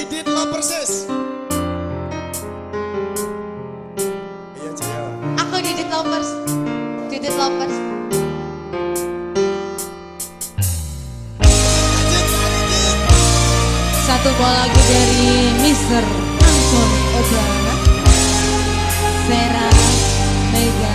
Didit persis. Iya cia. Ya. Aku Didit Lovers. Didit Lovers. Satu buah lagu dari Mr. Anton Odrana Sarah Mega